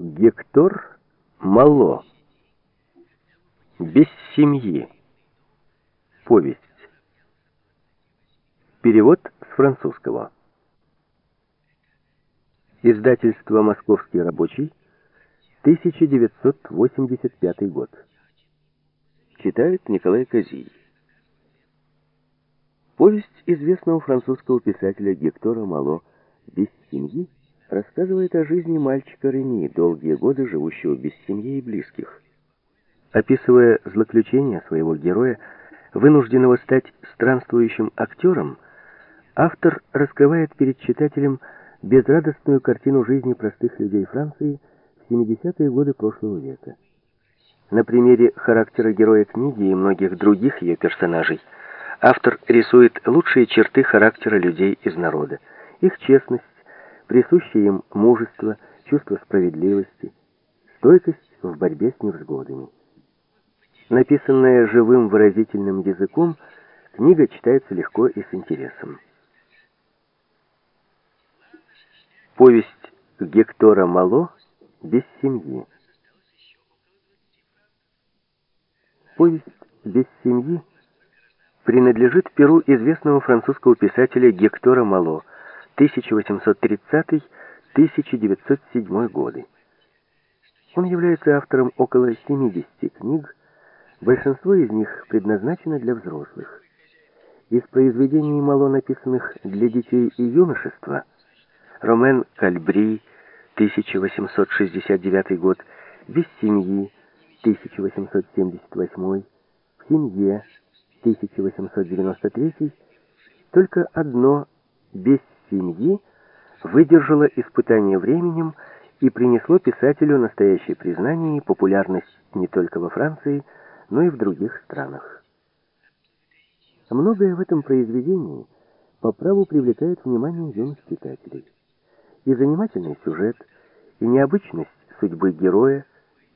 Гектор Мало. Без семьи. Повесть. Перевод с французского. Издательство «Московский рабочий», 1985 год. Читает Николай Козий. Повесть известного французского писателя Гектора Мало «Без семьи» рассказывает о жизни мальчика Рени, долгие годы живущего без семьи и близких. Описывая злоключения своего героя, вынужденного стать странствующим актером, автор раскрывает перед читателем безрадостную картину жизни простых людей Франции в 70-е годы прошлого века. На примере характера героя книги и многих других ее персонажей автор рисует лучшие черты характера людей из народа, их честность, присущее им мужество, чувство справедливости, стойкость в борьбе с невзгодами. Написанная живым выразительным языком, книга читается легко и с интересом. Повесть Гектора Мало «Без семьи». Повесть «Без семьи» принадлежит перу известного французского писателя Гектора Мало – 1830-1907 годы. Он является автором около 70 книг, большинство из них предназначено для взрослых. Из произведений мало написанных для детей и юношества Ромен Кальбри, 1869 год, «Без семьи», 1878, «В семье», 1893, только одно «Без семьи выдержало испытание временем и принесло писателю настоящее признание и популярность не только во Франции, но и в других странах. Многое в этом произведении по праву привлекает внимание юных читателей. И занимательный сюжет, и необычность судьбы героя,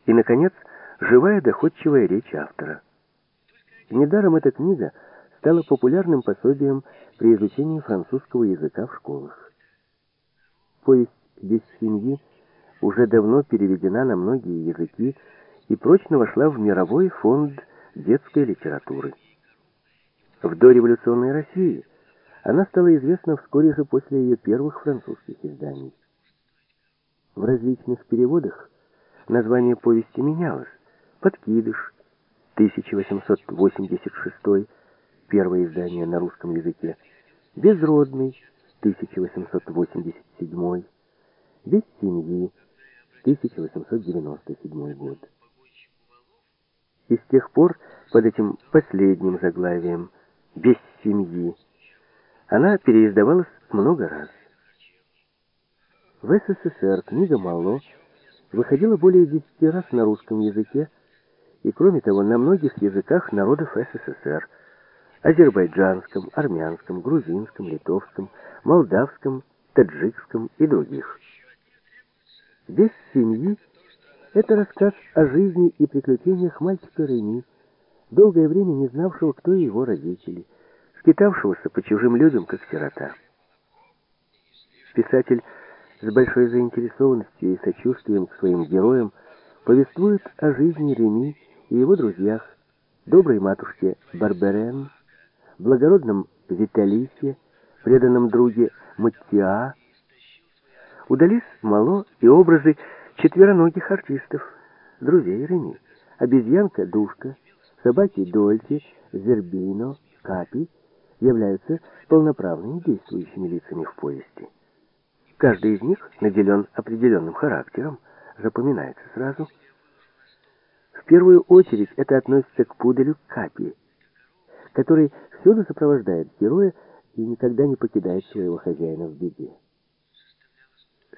и, наконец, живая доходчивая речь автора. Недаром эта книга – стала популярным пособием при изучении французского языка в школах. Повесть «Без семьи» уже давно переведена на многие языки и прочно вошла в мировой фонд детской литературы. В дореволюционной России она стала известна вскоре же после ее первых французских изданий. В различных переводах название повести менялось. «Подкидыш» 1886 первое издание на русском языке, «Безродный» 1887, «Без семьи» 1897 год. И с тех пор под этим последним заглавием «Без семьи» она переиздавалась много раз. В СССР книга Мало выходила более десяти раз на русском языке и, кроме того, на многих языках народов СССР – азербайджанском, армянском, грузинском, литовском, молдавском, таджикском и других. «Без семьи» — это рассказ о жизни и приключениях мальчика Реми, долгое время не знавшего, кто его родители, скитавшегося по чужим людям, как сирота. Писатель с большой заинтересованностью и сочувствием к своим героям повествует о жизни Реми и его друзьях, доброй матушке Барберен, благородном Виталисе, преданном друге Маттиа, удались мало и образы четвероногих артистов, друзей Реми, обезьянка Душка, собаки Дольти, Зербино, Капи являются полноправными действующими лицами в повести. Каждый из них наделен определенным характером, запоминается сразу. В первую очередь это относится к пуделю Капи, который всюду сопровождает героя и никогда не покидает своего хозяина в беде.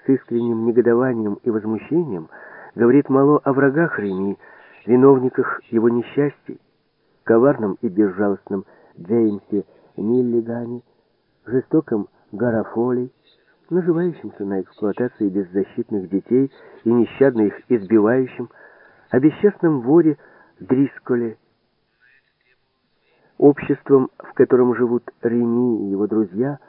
С искренним негодованием и возмущением говорит Мало о врагах Реми, виновниках его несчастий, коварном и безжалостном Джеймсе Миллигане, жестоком Гарафоле, наживающимся на эксплуатации беззащитных детей и нещадно их избивающим, о бесчестном воре Дрисколе, Обществом, в котором живут Реми и его друзья –